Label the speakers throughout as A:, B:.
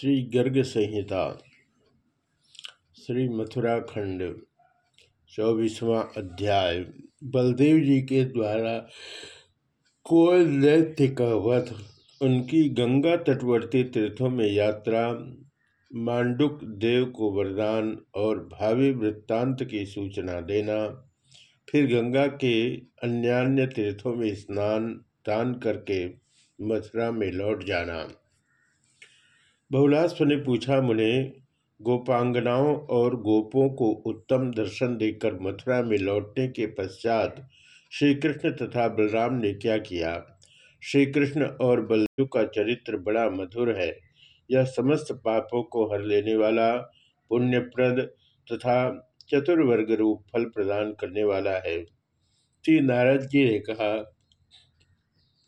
A: श्री गर्ग संहिता, श्री मथुरा खंड चौबीसवां अध्याय। बलदेव जी के द्वारा कोल दैत्य का वध उनकी गंगा तटवर्ती तीर्थों में यात्रा, मांडुक देव को वरदान और भावी वृत्तांत की सूचना देना, फिर गंगा के अन्यान्य तीर्थों में स्नान दान करके मथुरा में लौट जाना। बहुलास्व ने पूछा, मुने, गोपांगनाओं और गोपों को उत्तम दर्शन देकर मथुरा में लौटने के पश्चात श्री कृष्ण तथा बलराम ने क्या किया? श्री कृष्ण और बलदेव का चरित्र बड़ा मधुर है। यह समस्त पापों को हर लेने वाला, पुण्यप्रद तथा चतुर्वर्ग रूप फल प्रदान करने वाला है। श्री नारद जी ने कहा,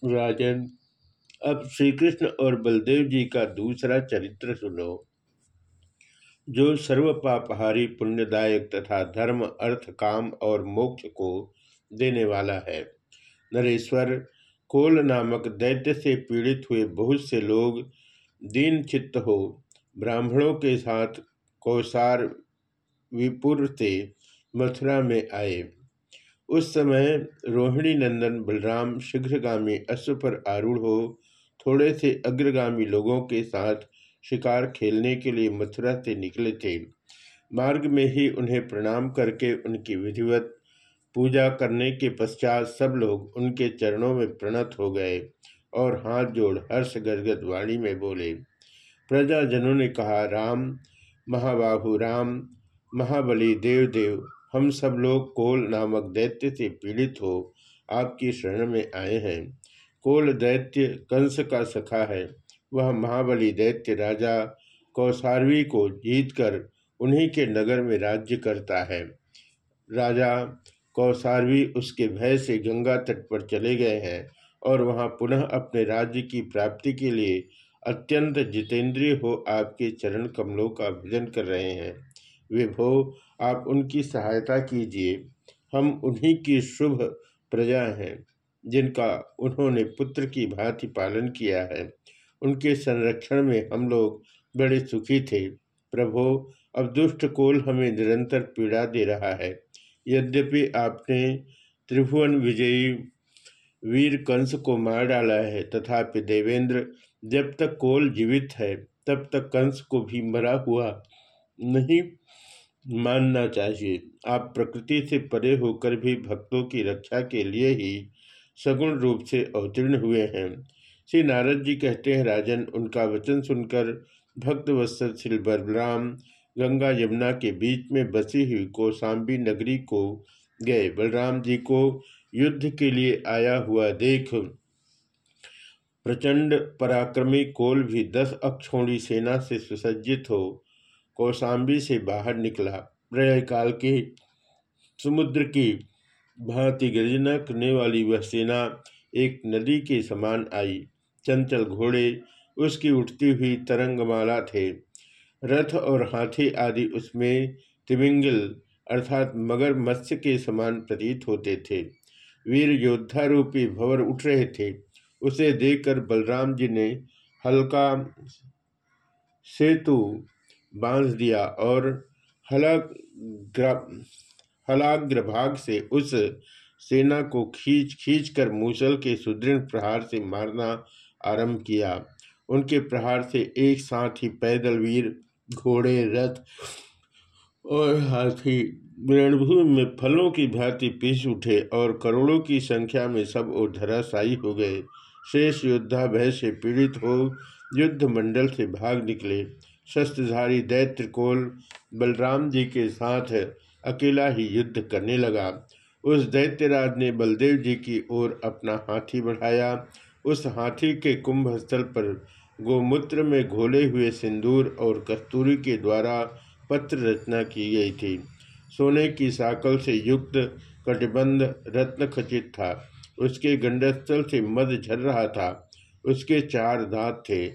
A: राजन अब श्री कृष्ण और बलदेव जी का दूसरा चरित्र सुनो, जो सर्व पापहारी पुण्यदायक तथा धर्म, अर्थ, काम और मोक्ष को देने वाला है। नरेश्वर, कोल नामक दैत्य से पीड़ित हुए बहुत से लोग दीन चित्त हो, ब्राह्मणों के साथ कौसार विपुर से मथुरा में आए। उस समय रोहिणी नंदन बलराम शीघ्रगामी अश्व पर आरूढ़ हो थोड़े से अग्रगामी लोगों के साथ शिकार खेलने के लिए मथुरा से निकले थे। मार्ग में ही उन्हें प्रणाम करके उनकी विधिवत पूजा करने के पश्चात सब लोग उनके चरणों में प्रणत हो गए और हाथ जोड़ हर्ष गदगद वाणी में बोले, प्रजाजनों ने कहा, राम, महाबाहु राम, महाबली देव देव हम सब लोग कोल नामक दैत्य से पीड़ित हो, आपकी शरण में आए हैं। कोल दैत्य कंस का सखा है। वह महाबली दैत्य राजा कौसारवी को जीतकर उन्हीं के नगर में राज्य करता है। राजा कौसारवी उसके भय से गंगा तट पर चले गए हैं और वहाँ पुनः अपने राज्य की प्राप्ति के लिए अत्यंत जितेंद्रिय हो आपके चरण कमलों का भजन कर रहे हैं। विभो, आप उनकी सहायता कीजिए। हम उन्हीं की शुभ प्रजा हैं। जिनका उन्होंने पुत्र की भांति पालन किया है, उनके संरक्षण में हम लोग बड़े सुखी थे। प्रभो, अब दुष्ट कोल हमें निरंतर पीड़ा दे रहा है। यद्यपि आपने त्रिभुवन विजयी वीर कंस को मार डाला है, तथापि देवेंद्र, जब तक कोल जीवित है, तब तक कंस को भी मरा हुआ नहीं मानना चाहिए। आप प्रकृति से परे होकर भी भक्तों की रक्षा के लिए ही सगुण रूप से अवतीर्ण हुए हैं। श्री नारद जी कहते हैं, राजन, उनका वचन सुनकर भक्त वत्सल श्री बलराम गंगा यमुना के बीच में बसी हुई कौशाम्बी नगरी को गए। बलराम जी को युद्ध के लिए आया हुआ देख प्रचंड पराक्रमी कोल भी दस अक्षोणी सेना से सुसज्जित हो कौशाम्बी से बाहर निकला। प्रलय काल के समुद्र की भांति गर्जना करने वाली वह सेना एक नदी के समान आई। चंचल घोड़े उसकी उठती हुई तरंगमाला थे। रथ और हाथी आदि उसमें तिमिंगल अर्थात मगर मत्स्य के समान प्रतीत होते थे। वीर योद्धा रूपी भवर उठ रहे थे। उसे देखकर बलराम जी ने हल्का सेतु बाँध दिया और हलक हलाग्रभाग से उस सेना को खींच खींच कर मूसल के सुदृढ़ प्रहार से मारना आरंभ किया। उनके प्रहार से एक साथ ही पैदल वीर, घोड़े, रथ और हाथी, रणभूमि में फलों की भांति पीस उठे और करोड़ों की संख्या में सब और धराशायी हो गए। शेष योद्धा भय से पीड़ित हो युद्ध मंडल से भाग निकले। शस्त्रधारी दैत्र कोल बलराम जी के साथ अकेला ही युद्ध करने लगा। उस दैत्यराज ने बलदेव जी की ओर अपना हाथी बढ़ाया। उस हाथी के कुंभ स्थल पर गोमूत्र में घोले हुए सिंदूर और कस्तूरी के द्वारा पत्र रचना की गई थी। सोने की साकल से युक्त कटिबंध रत्न खचित था। उसके गंडस्थल से मद झर रहा था। उसके चार दांत थे।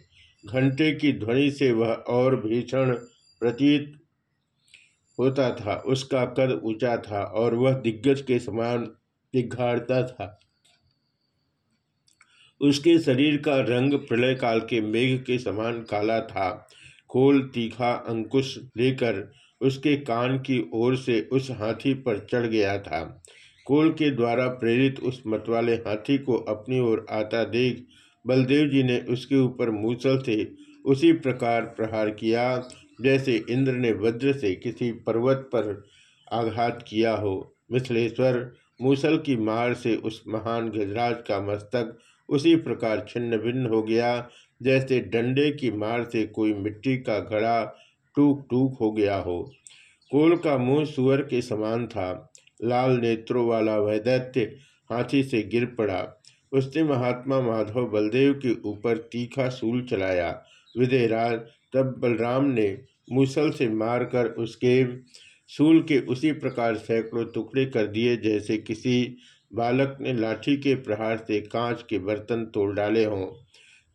A: घंटे की ध्वनि से वह और भीषण, प्रतीत होता था, उसका कद ऊँचा था और वह दिग्गज के समान दिग्घाड़ता था। उसके शरीर का रंग प्रलय काल के मेघ के समान काला था। खोल तीखा अंकुश लेकर उसके कान की ओर से उस हाथी पर चढ़ गया था। कोल के द्वारा प्रेरित उस मतवाले हाथी को अपनी ओर आता देख बलदेव जी ने उसके ऊपर मूसल से उसी प्रकार प्रहार किया जैसे इंद्र ने वज्र से किसी पर्वत पर आघात किया हो। मिथिलेश्वर मूसल की मार से उस महान गजराज का मस्तक उसी प्रकार छिन्न भिन्न हो गया, जैसे डंडे की मार से कोई मिट्टी का घड़ा टूक टूक हो गया हो। कोल का मुँह सुअर के समान था। लाल नेत्रों वाला वह दैत्य हाथी से गिर पड़ा। उसने महात्मा माधव बलदेव के ऊपर तीखा सूल चलाया। विदेहराज तब बलराम ने मूसल से मारकर उसके सूल के उसी प्रकार सैकड़ों टुकड़े कर दिए, जैसे किसी बालक ने लाठी के प्रहार से कांच के बर्तन तोड़ डाले हों।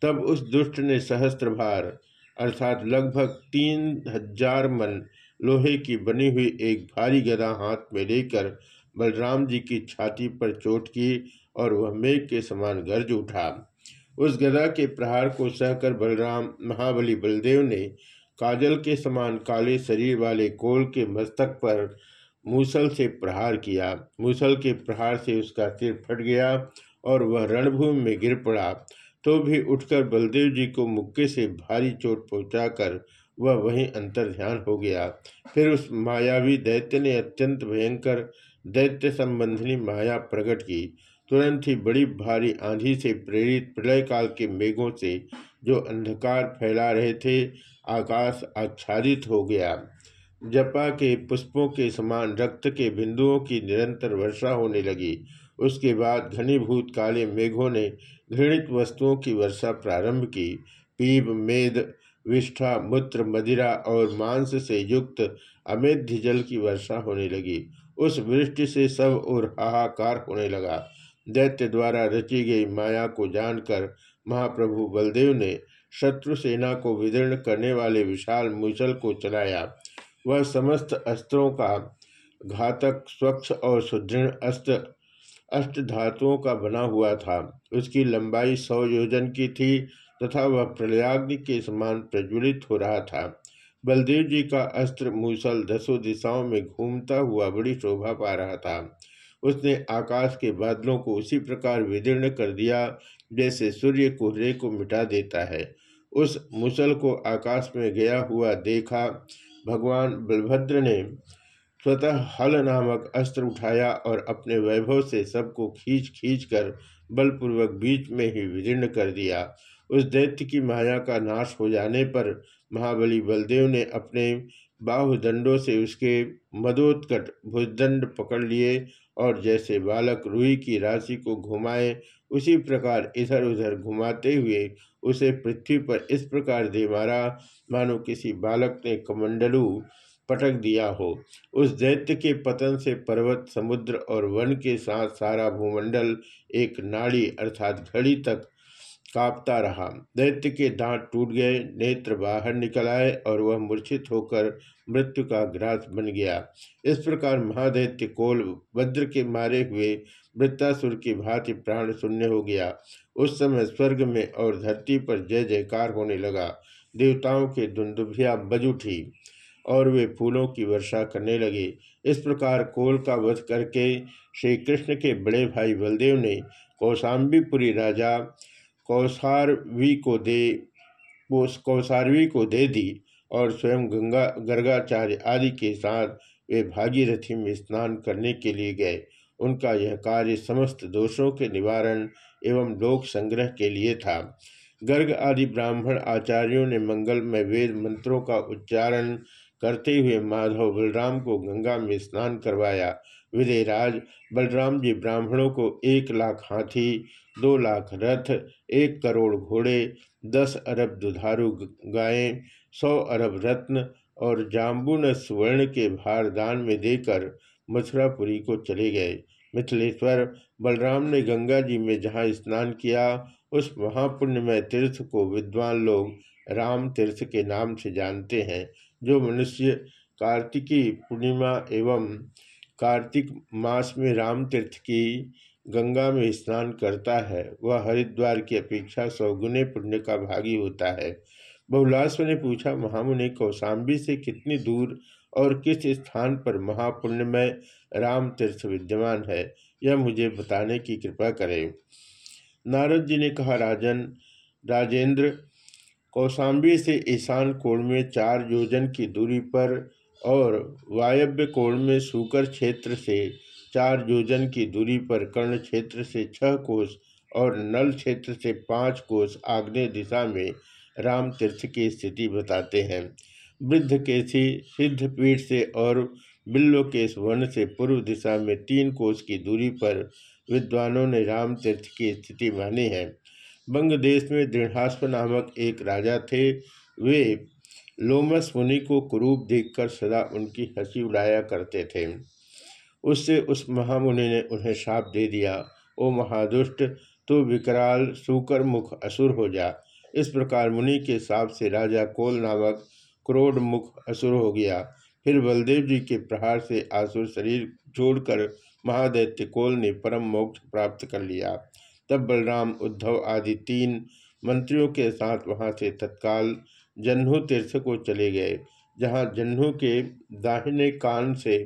A: तब उस दुष्ट ने सहस्त्र भार, अर्थात लगभग तीन हज़ार मन लोहे की बनी हुई एक भारी गदा हाथ में लेकर बलराम जी की छाती पर चोट की और वह मेघ के समान गर्ज उठा। उस गदा के प्रहार को सहकर बलराम, महाबली बलदेव ने काजल के समान काले शरीर वाले कोल के मस्तक पर मूसल से प्रहार किया। मूसल के प्रहार से उसका सिर फट गया और वह रणभूमि में गिर पड़ा। तो भी उठकर बलदेव जी को मुक्के से भारी चोट पहुंचाकर वह वहीं अंतर ध्यान हो गया। फिर उस मायावी दैत्य ने अत्यंत भयंकर दैत्य संबंधिनी माया प्रकट की। तुरंत ही बड़ी भारी आंधी से प्रेरित प्रलय काल के मेघों से जो अंधकार फैला रहे थे, आकाश आच्छादित हो गया। जपा के पुष्पों के समान रक्त के बिंदुओं की निरंतर वर्षा होने लगी। उसके बाद घनीभूत काले मेघों ने घृणित वस्तुओं की वर्षा प्रारंभ की। पीप मेद, विष्ठा, मूत्र, मदिरा और मांस से युक्त अमेध्य जल की वर्षा होने लगी। उस वृष्टि से सब और हाहाकार होने लगा। दैत्य द्वारा रची गई माया को जानकर महाप्रभु बलदेव ने शत्रु सेना को विदीर्ण करने वाले विशाल मूसल को चलाया। वह समस्त अस्त्रों का घातक, स्वच्छ और सुदृढ़ अस्त्र, अष्ट धातुओं का बना हुआ था। उसकी लंबाई सौ योजन की थी तथा वह प्रलयाग्नि के समान प्रज्वलित हो रहा था। बलदेव जी का अस्त्र मूसल दसों दिशाओं में घूमता हुआ बड़ी शोभा पा रहा था। उसने आकाश के बादलों को उसी प्रकार विदीर्ण कर दिया, जैसे सूर्य कोहरे को मिटा देता है। उस मुसल को आकाश में गया हुआ देखा, भगवान बलभद्र ने स्वतः हल नामक अस्त्र उठाया और अपने वैभव से सबको खींच खींच कर बलपूर्वक बीच में ही विदीर्ण कर दिया। उस दैत्य की माया का नाश हो जाने पर महाबली बलदेव ने अपने बाहुदंडों से उसके मदोत्कट भुजदंड पकड़ लिए और जैसे बालक रूही की राशि को घुमाए, उसी प्रकार इधर उधर घुमाते हुए उसे पृथ्वी पर इस प्रकार दे मारा, मानो किसी बालक ने कमंडलू पटक दिया हो। उस दैत्य के पतन से पर्वत, समुद्र और वन के साथ सारा भूमंडल एक नाड़ी अर्थात घड़ी तक कांपता रहा। दैत्य के दांत टूट गए, नेत्र बाहर निकल आए और वह मूर्छित होकर मृत्यु का ग्रास बन गया। इस प्रकार महादैत्य कोल वज्र के मारे हुए वृत्तासुर की भांति प्राण शून्य हो गया। उस समय स्वर्ग में और धरती पर जय जयकार होने लगा। देवताओं के दुंदुभिया बज उठी और वे फूलों की वर्षा करने लगे। इस प्रकार कोल का वध करके श्री कृष्ण के बड़े भाई बलदेव ने कौशाम्बीपुरी राजा कौसारवी को दे कौसारवी को दे दी और स्वयं गंगा, गर्गाचार्य आदि के साथ वे भागीरथी में स्नान करने के लिए गए। उनका यह कार्य समस्त दोषों के निवारण एवं लोक संग्रह के लिए था। गर्ग आदि ब्राह्मण आचार्यों ने मंगल में वेद मंत्रों का उच्चारण करते हुए माधव बलराम को गंगा में स्नान करवाया। विदयराज बलराम जी ब्राह्मणों को एक लाख हाथी, दो लाख रथ, एक करोड़ घोड़े, दस अरब दुधारू गायें, सौ अरब रत्न और जाम्बुन स्वर्ण के भार दान में देकर मथुरापुरी को चले गए। मिथिलेश्वर, बलराम ने गंगा जी में जहाँ स्नान किया, उस महापुण्यमय तीर्थ को विद्वान लोग राम तीर्थ के नाम से जानते हैं, जो मनुष्य कार्तिकी पूर्णिमा एवं कार्तिक मास में राम तीर्थ की गंगा में स्नान करता है। वह हरिद्वार की अपेक्षा सौगुने पुण्य का भागी होता है। बहुलास्व ने पूछा, महामुनि, कौशाम्बी से कितनी दूर और किस स्थान पर महापुण्यमय राम तीर्थ विद्यमान है, यह मुझे बताने की कृपा करें। नारद जी ने कहा, राजन, राजेंद्र, कौशाम्बी से ईशान कोण में चार योजन की दूरी पर और वायव्य कोण में सूकर क्षेत्र से चार योजन की दूरी पर कर्ण क्षेत्र से छह कोष और नल क्षेत्र से पाँच कोष आग्नेय दिशा में राम तीर्थ की स्थिति बताते हैं। वृद्ध केसी सिद्ध पीठ से और बिल्लो के वन से पूर्व दिशा में तीन कोष की दूरी पर विद्वानों ने राम तीर्थ की स्थिति मानी है। बंग देश में दृढ़ास्प नामक एक राजा थे। वे लोमस मुनि को कुरूप देखकर सदा उनकी हँसी उड़ाया करते थे। उससे उस महामुनि ने उन्हें शाप दे दिया। ओ महादुष्ट तो विकराल, सूकर मुख असुर हो जा। इस प्रकार मुनि के साप से राजा कोल नामक क्रोध मुख असुर हो गया। फिर बलदेव जी के प्रहार से आसुर शरीर छोड़कर महादैत्य कोल ने परम मोक्ष प्राप्त कर लिया। तब बलराम, उद्धव आदि तीन मंत्रियों के साथ वहाँ से तत्काल जन्हू तीर्थ को चले गए, जहाँ जन्हू के दाहिने कान से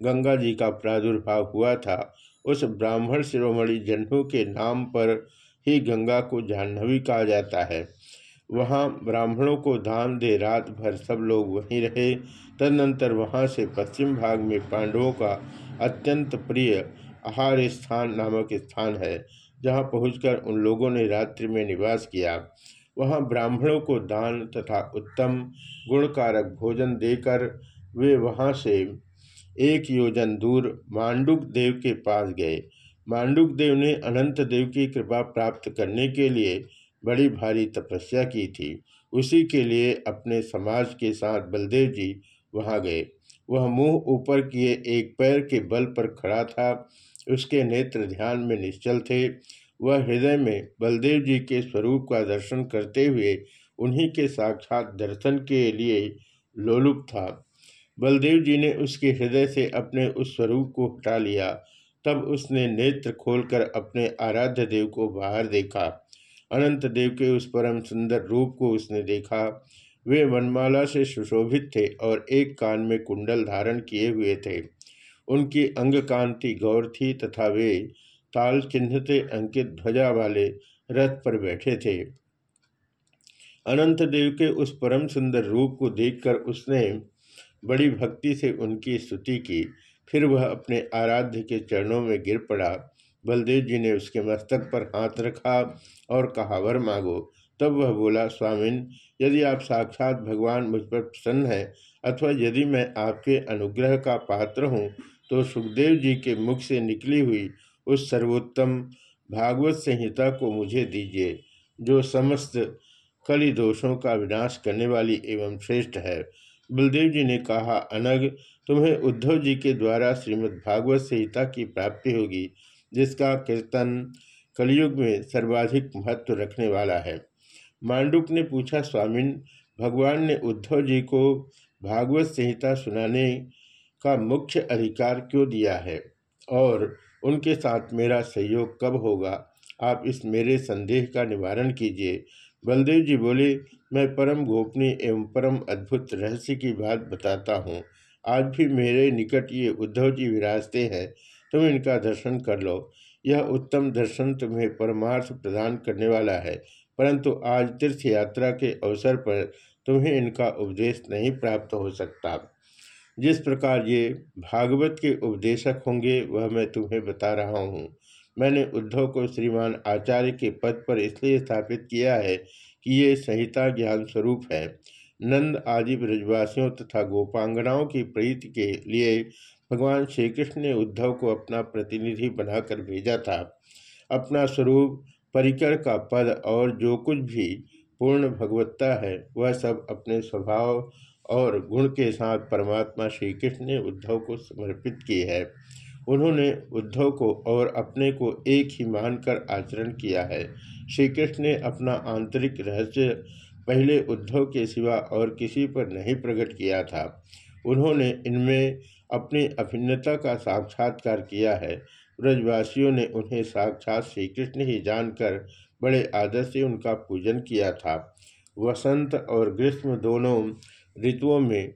A: गंगा जी का प्रादुर्भाव हुआ था, उस ब्राह्मण शिरोमणि जन्हू के नाम पर ही गंगा को जाह्नवी कहा जाता है। वहाँ ब्राह्मणों को दान दे रात भर सब लोग वहीं रहे। तदनंतर वहाँ से पश्चिम भाग में पांडवों का अत्यंत प्रिय आहार स्थान नामक स्थान है, जहाँ पहुंचकर उन लोगों ने रात्रि में निवास किया। वहाँ ब्राह्मणों को दान तथा उत्तम गुणकारक भोजन देकर वे वहाँ से एक योजन दूर मांडुक देव के पास गए। मांडुक देव ने अनंत देव की कृपा प्राप्त करने के लिए बड़ी भारी तपस्या की थी। उसी के लिए अपने समाज के साथ बलदेव जी वहाँ गए। वह मुँह ऊपर किए एक पैर के बल पर खड़ा था। उसके नेत्र ध्यान में निश्चल थे। वह हृदय में बलदेव जी के स्वरूप का दर्शन करते हुए उन्हीं के साक्षात दर्शन के लिए लोलुप था। बलदेव जी ने उसके हृदय से अपने उस स्वरूप को हटा लिया। तब उसने नेत्र खोलकर अपने आराध्य देव को बाहर देखा। अनंत देव के उस परम सुंदर रूप को उसने देखा। वे वनमाला से सुशोभित थे और एक कान में कुंडल धारण किए हुए थे। उनकी अंग कांति गौर थी तथा वे ताल चिन्ह से अंकित ध्वजा वाले रथ पर बैठे थे। अनंत देव के उस परम सुंदर रूप को देखकर उसने बड़ी भक्ति से उनकी स्तुति की। फिर वह अपने आराध्य के चरणों में गिर पड़ा। बलदेव जी ने उसके मस्तक पर हाथ रखा और कहा, वर मांगो। तब वह बोला, स्वामिन, यदि आप साक्षात भगवान मुझ पर प्रसन्न है, अथवा यदि मैं आपके अनुग्रह का पात्र हूँ तो सुखदेव जी के मुख से निकली हुई उस सर्वोत्तम भागवत संहिता को मुझे दीजिए, जो समस्त कली दोषों का विनाश करने वाली एवं श्रेष्ठ है। बलदेव जी ने कहा अनग तुम्हें उद्धव जी के द्वारा श्रीमद् भागवत संहिता की प्राप्ति होगी, जिसका कीर्तन कलयुग में सर्वाधिक महत्व रखने वाला है मांडुक ने पूछा, स्वामिन, भगवान ने उद्धव जी को भागवत संहिता सुनाने का मुख्य अधिकार क्यों दिया है? और उनके साथ मेरा सहयोग कब होगा? आप इस मेरे संदेह का निवारण कीजिए। बलदेव जी बोले, मैं परम गोपनीय एवं परम अद्भुत रहस्य की बात बताता हूँ। आज भी मेरे निकट ये उद्धव जी विराजते हैं। तुम इनका दर्शन कर लो। यह उत्तम दर्शन तुम्हें परमार्थ प्रदान करने वाला है। परंतु आज तीर्थ यात्रा के अवसर पर तुम्हें इनका उपदेश नहीं प्राप्त हो सकता। जिस प्रकार ये भागवत के उपदेशक होंगे, वह मैं तुम्हें बता रहा हूँ। मैंने उद्धव को श्रीमान आचार्य के पद पर इसलिए स्थापित किया है कि ये संहिता ज्ञान स्वरूप है। नंद आदि ब्रजवासियों तथा गोपांगनाओं की प्रीति के लिए भगवान श्री कृष्ण ने उद्धव को अपना प्रतिनिधि बनाकर भेजा था। अपना स्वरूप, परिकर का पद और जो कुछ भी पूर्ण भगवत्ता है, वह सब अपने स्वभाव और गुण के साथ परमात्मा श्री कृष्ण ने उद्धव को समर्पित की है। उन्होंने उद्धव को और अपने को एक ही मानकर आचरण किया है। श्री कृष्ण ने अपना आंतरिक रहस्य पहले उद्धव के सिवा और किसी पर नहीं प्रकट किया था। उन्होंने इनमें अपनी अभिन्नता का साक्षात्कार किया है। ब्रजवासियों ने उन्हें साक्षात श्री कृष्ण ही जानकर बड़े आदर से उनका पूजन किया था। वसंत और ग्रीष्म दोनों ऋतुओं में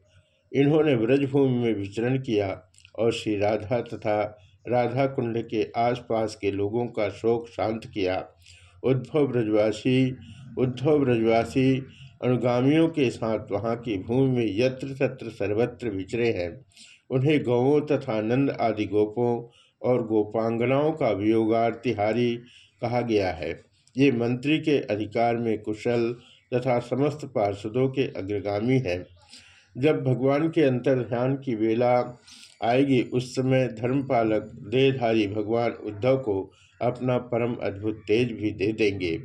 A: इन्होंने ब्रजभूमि में विचरण किया और श्री राधा तथा राधा कुंड के आसपास के लोगों का शोक शांत किया। उद्धव ब्रजवासी उद्धव ब्रजवासी, अनुगामियों के साथ वहाँ की भूमि में यत्र तत्र सर्वत्र विचरे हैं। उन्हें गौों तथा नंद आदि गोपों और गोपांगनाओं का वियोगार्तिहारी कहा गया है। ये मंत्री के अधिकार में कुशल तथा समस्त पार्षदों के अग्रगामी हैं। जब भगवान के अंतर्ध्यान की वेला आएगी, उस समय धर्मपालक, देहधारी भगवान उद्धव को अपना परम अद्भुत तेज भी दे देंगे।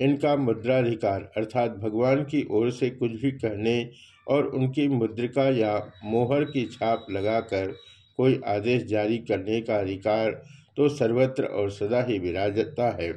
A: इनका मुद्राधिकार, अर्थात भगवान की ओर से कुछ भी कहने और उनकी मुद्रिका या मोहर की छाप लगाकर कोई आदेश जारी करने का अधिकार तो सर्वत्र और सदा ही विराजता है।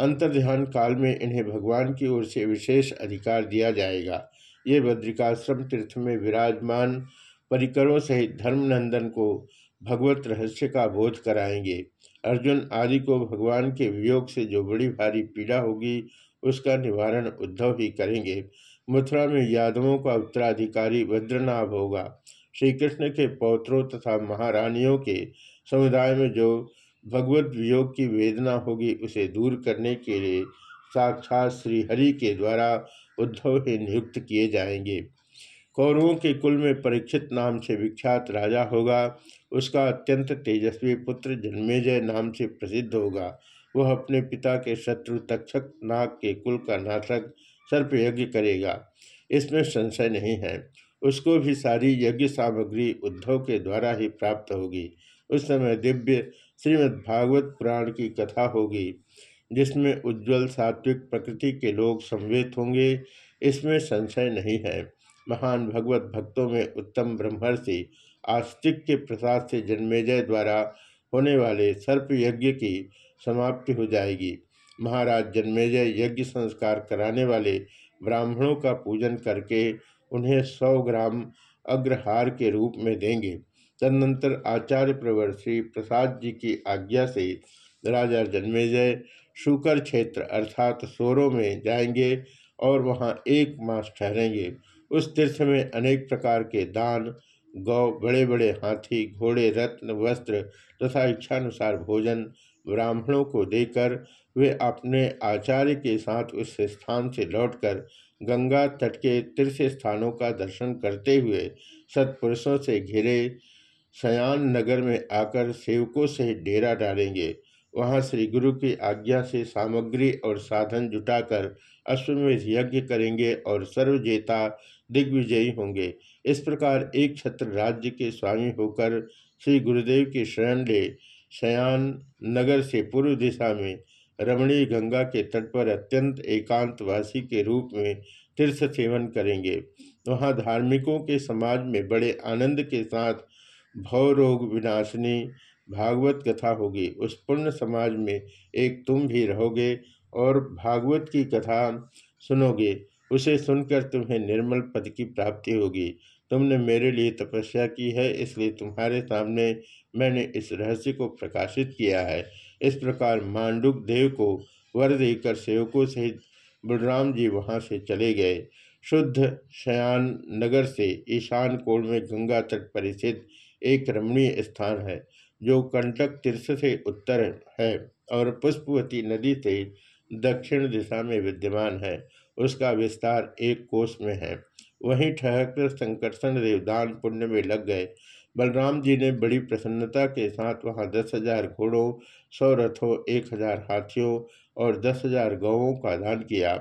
A: अंतर्ध्यान काल में इन्हें भगवान की ओर से विशेष अधिकार दिया जाएगा। ये बद्रिकाश्रम तीर्थ में विराजमान परिकरों सहित धर्मनंदन को भगवत रहस्य का बोध कराएँगे। अर्जुन आदि को भगवान के वियोग से जो बड़ी भारी पीड़ा होगी, उसका निवारण उद्धव ही करेंगे। मथुरा में यादवों का उत्तराधिकारी वज्रनाभ होगा। श्री कृष्ण के पौत्रों तथा महारानियों के समुदाय में जो भगवत वियोग की वेदना होगी उसे दूर करने के लिए साक्षात श्रीहरि के द्वारा उद्धव ही नियुक्त किए जाएँगे। कौरवों के कुल में परीक्षित नाम से विख्यात राजा होगा। उसका अत्यंत तेजस्वी पुत्र जन्मेजय नाम से प्रसिद्ध होगा। वह अपने पिता के शत्रु तक्षक नाग के कुल का नाशक सर्प यज्ञ करेगा। इसमें संशय नहीं है। उसको भी सारी यज्ञ सामग्री उद्धव के द्वारा ही प्राप्त होगी। उस समय दिव्य श्रीमद् भागवत पुराण की कथा होगी, जिसमें उज्ज्वल सात्विक प्रकृति के लोग संवेद होंगे, इसमें संशय नहीं है। महान भगवत भक्तों में उत्तम ब्रह्मर्षि आस्तिक के प्रसाद से जन्मेजय द्वारा होने वाले सर्प यज्ञ की समाप्ति हो जाएगी। महाराज जन्मेजय यज्ञ संस्कार कराने वाले ब्राह्मणों का पूजन करके उन्हें सौ ग्राम अग्रहार के रूप में देंगे। तदनंतर आचार्य प्रवर श्री प्रसाद जी की आज्ञा से राजा जन्मेजय, शुकर क्षेत्र अर्थात सोरों में जाएँगे और वहाँ एक मास ठहरेंगे। उस तीर्थ में अनेक प्रकार के दान, गौ बड़े बड़े हाथी, घोड़े, रत्न, वस्त्र तथा इच्छानुसार भोजन ब्राह्मणों को देकर वे अपने आचार्य के साथ उस स्थान से लौटकर गंगा तट के तीर्थ स्थानों का दर्शन करते हुए सत्पुरुषों से घिरे शयान नगर में आकर सेवकों से डेरा डालेंगे। वहाँ श्री गुरु की आज्ञा से सामग्री और साधन जुटाकर अश्वमेध यज्ञ करेंगे और सर्वजेता दिग्विजयी होंगे। इस प्रकार एक छत्र राज्य के स्वामी होकर श्री गुरुदेव के शरण ले शयान नगर से पूर्व दिशा में रमणीय गंगा के तट पर अत्यंत एकांतवासी के रूप में तीर्थ सेवन करेंगे। वहाँ धार्मिकों के समाज में बड़े आनंद के साथ भव रोग विनाशनी भागवत कथा होगी। उस पुण्य समाज में एक तुम भी रहोगे और भागवत की कथा सुनोगे। उसे सुनकर तुम्हें निर्मल पद की प्राप्ति होगी। तुमने मेरे लिए तपस्या की है, इसलिए तुम्हारे सामने मैंने इस रहस्य को प्रकाशित किया है। इस प्रकार मांडुक देव को वर देकर सेवकों सहित बलराम जी वहाँ से चले गए। शुद्ध शयान नगर से ईशान कोण में गंगा तट पर स्थित एक रमणीय स्थान है, जो कंटक तीर्थ से उत्तर है और पुष्पवती नदी से दक्षिण दिशा में विद्यमान है। उसका विस्तार एक कोष में है। वहीं ठहरकर संकर्षण देवदान पुण्य में लग गए। बलराम जी ने बड़ी प्रसन्नता के साथ वहाँ दस हज़ार घोड़ों, सौ रथों, एक हज़ार हाथियों और दस हज़ार गौों का दान किया।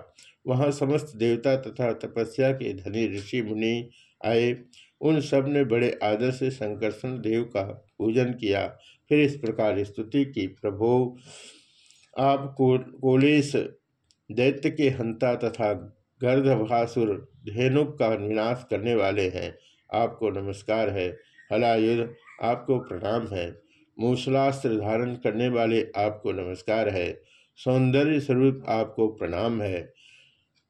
A: वहाँ समस्त देवता तथा तपस्या के धनी ऋषि मुनि आए। उन सबने बड़े आदर से संकर्षण देव का पूजन किया। फिर इस प्रकार स्तुति की। प्रभो आप को, कोलेश दैत्य के हंता तथा गर्धभासुर धेनुक का विनाश करने वाले हैं। आपको नमस्कार है। हलायुध आपको प्रणाम है। मूसलास्त्र धारण करने वाले आपको नमस्कार है। सौंदर्य स्वरूप आपको प्रणाम है।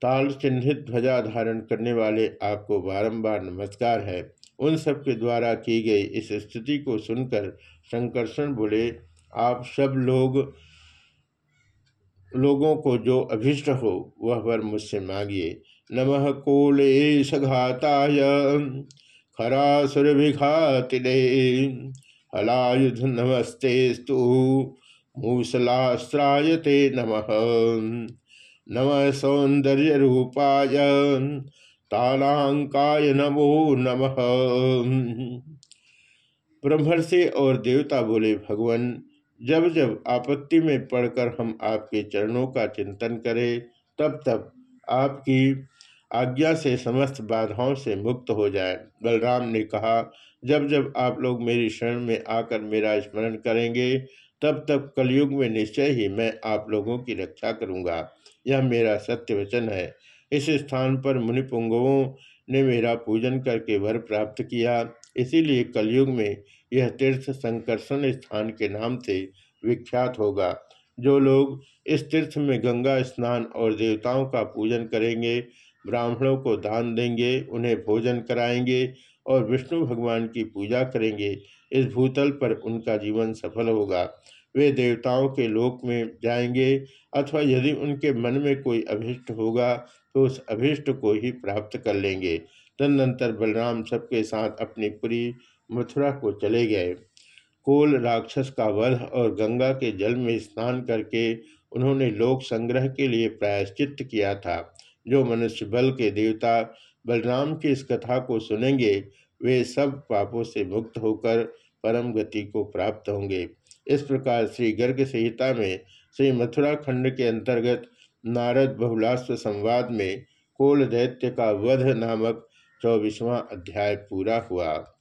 A: ताल चिन्हित ध्वजा धारण करने वाले आपको बारंबार नमस्कार है। उन सब के द्वारा की गई इस स्थिति को सुनकर शंकरषण बोले, आप सब लोग, लोगों को जो अभिष्ट हो, वह वर मुझसे मांगिए। नमः कोलेश घाताय खरासुरभिघातिने, हलायुध नमस्ते स्तु मूसलास्त्रायते नमः। नम सौंदर्य रूपाय तालांकाय नमो नमः। ब्रह्मर्षि और देवता बोले, भगवान, जब जब आपत्ति में पड़कर हम आपके चरणों का चिंतन करें, तब तब आपकी आज्ञा से समस्त बाधाओं से मुक्त हो जाए। बलराम ने कहा, जब जब आप लोग मेरी शरण में आकर मेरा स्मरण करेंगे, तब तब कलयुग में निश्चय ही मैं आप लोगों की रक्षा करूँगा। यह मेरा सत्य वचन है। इस स्थान पर मुनिपुंगवों ने मेरा पूजन करके वर प्राप्त किया। इसीलिए कलयुग में यह तीर्थ संकर्षण स्थान के नाम से विख्यात होगा। जो लोग इस तीर्थ में गंगा स्नान और देवताओं का पूजन करेंगे, ब्राह्मणों को दान देंगे, उन्हें भोजन कराएँगे और विष्णु भगवान की पूजा करेंगे, इस भूतल पर उनका जीवन सफल होगा। वे देवताओं के लोक में जाएँगे अथवा यदि उनके मन में कोई अभिष्ट होगा तो उस अभिष्ट को ही प्राप्त कर लेंगे। तदनंतर बलराम सबके साथ अपनी पुरी मथुरा को चले गए। कोल राक्षस का वध और गंगा के जल में स्नान करके उन्होंने लोक संग्रह के लिए प्रायश्चित किया था। जो मनुष्य बल के देवता बलराम की इस कथा को सुनेंगे, वे सब पापों से मुक्त होकर परम गति को प्राप्त होंगे। इस प्रकार श्री गर्ग संहिता में श्री मथुरा खंड के अंतर्गत नारद बहुलास्व संवाद में कोल दैत्य का वध नामक चौबीसवां अध्याय पूरा हुआ।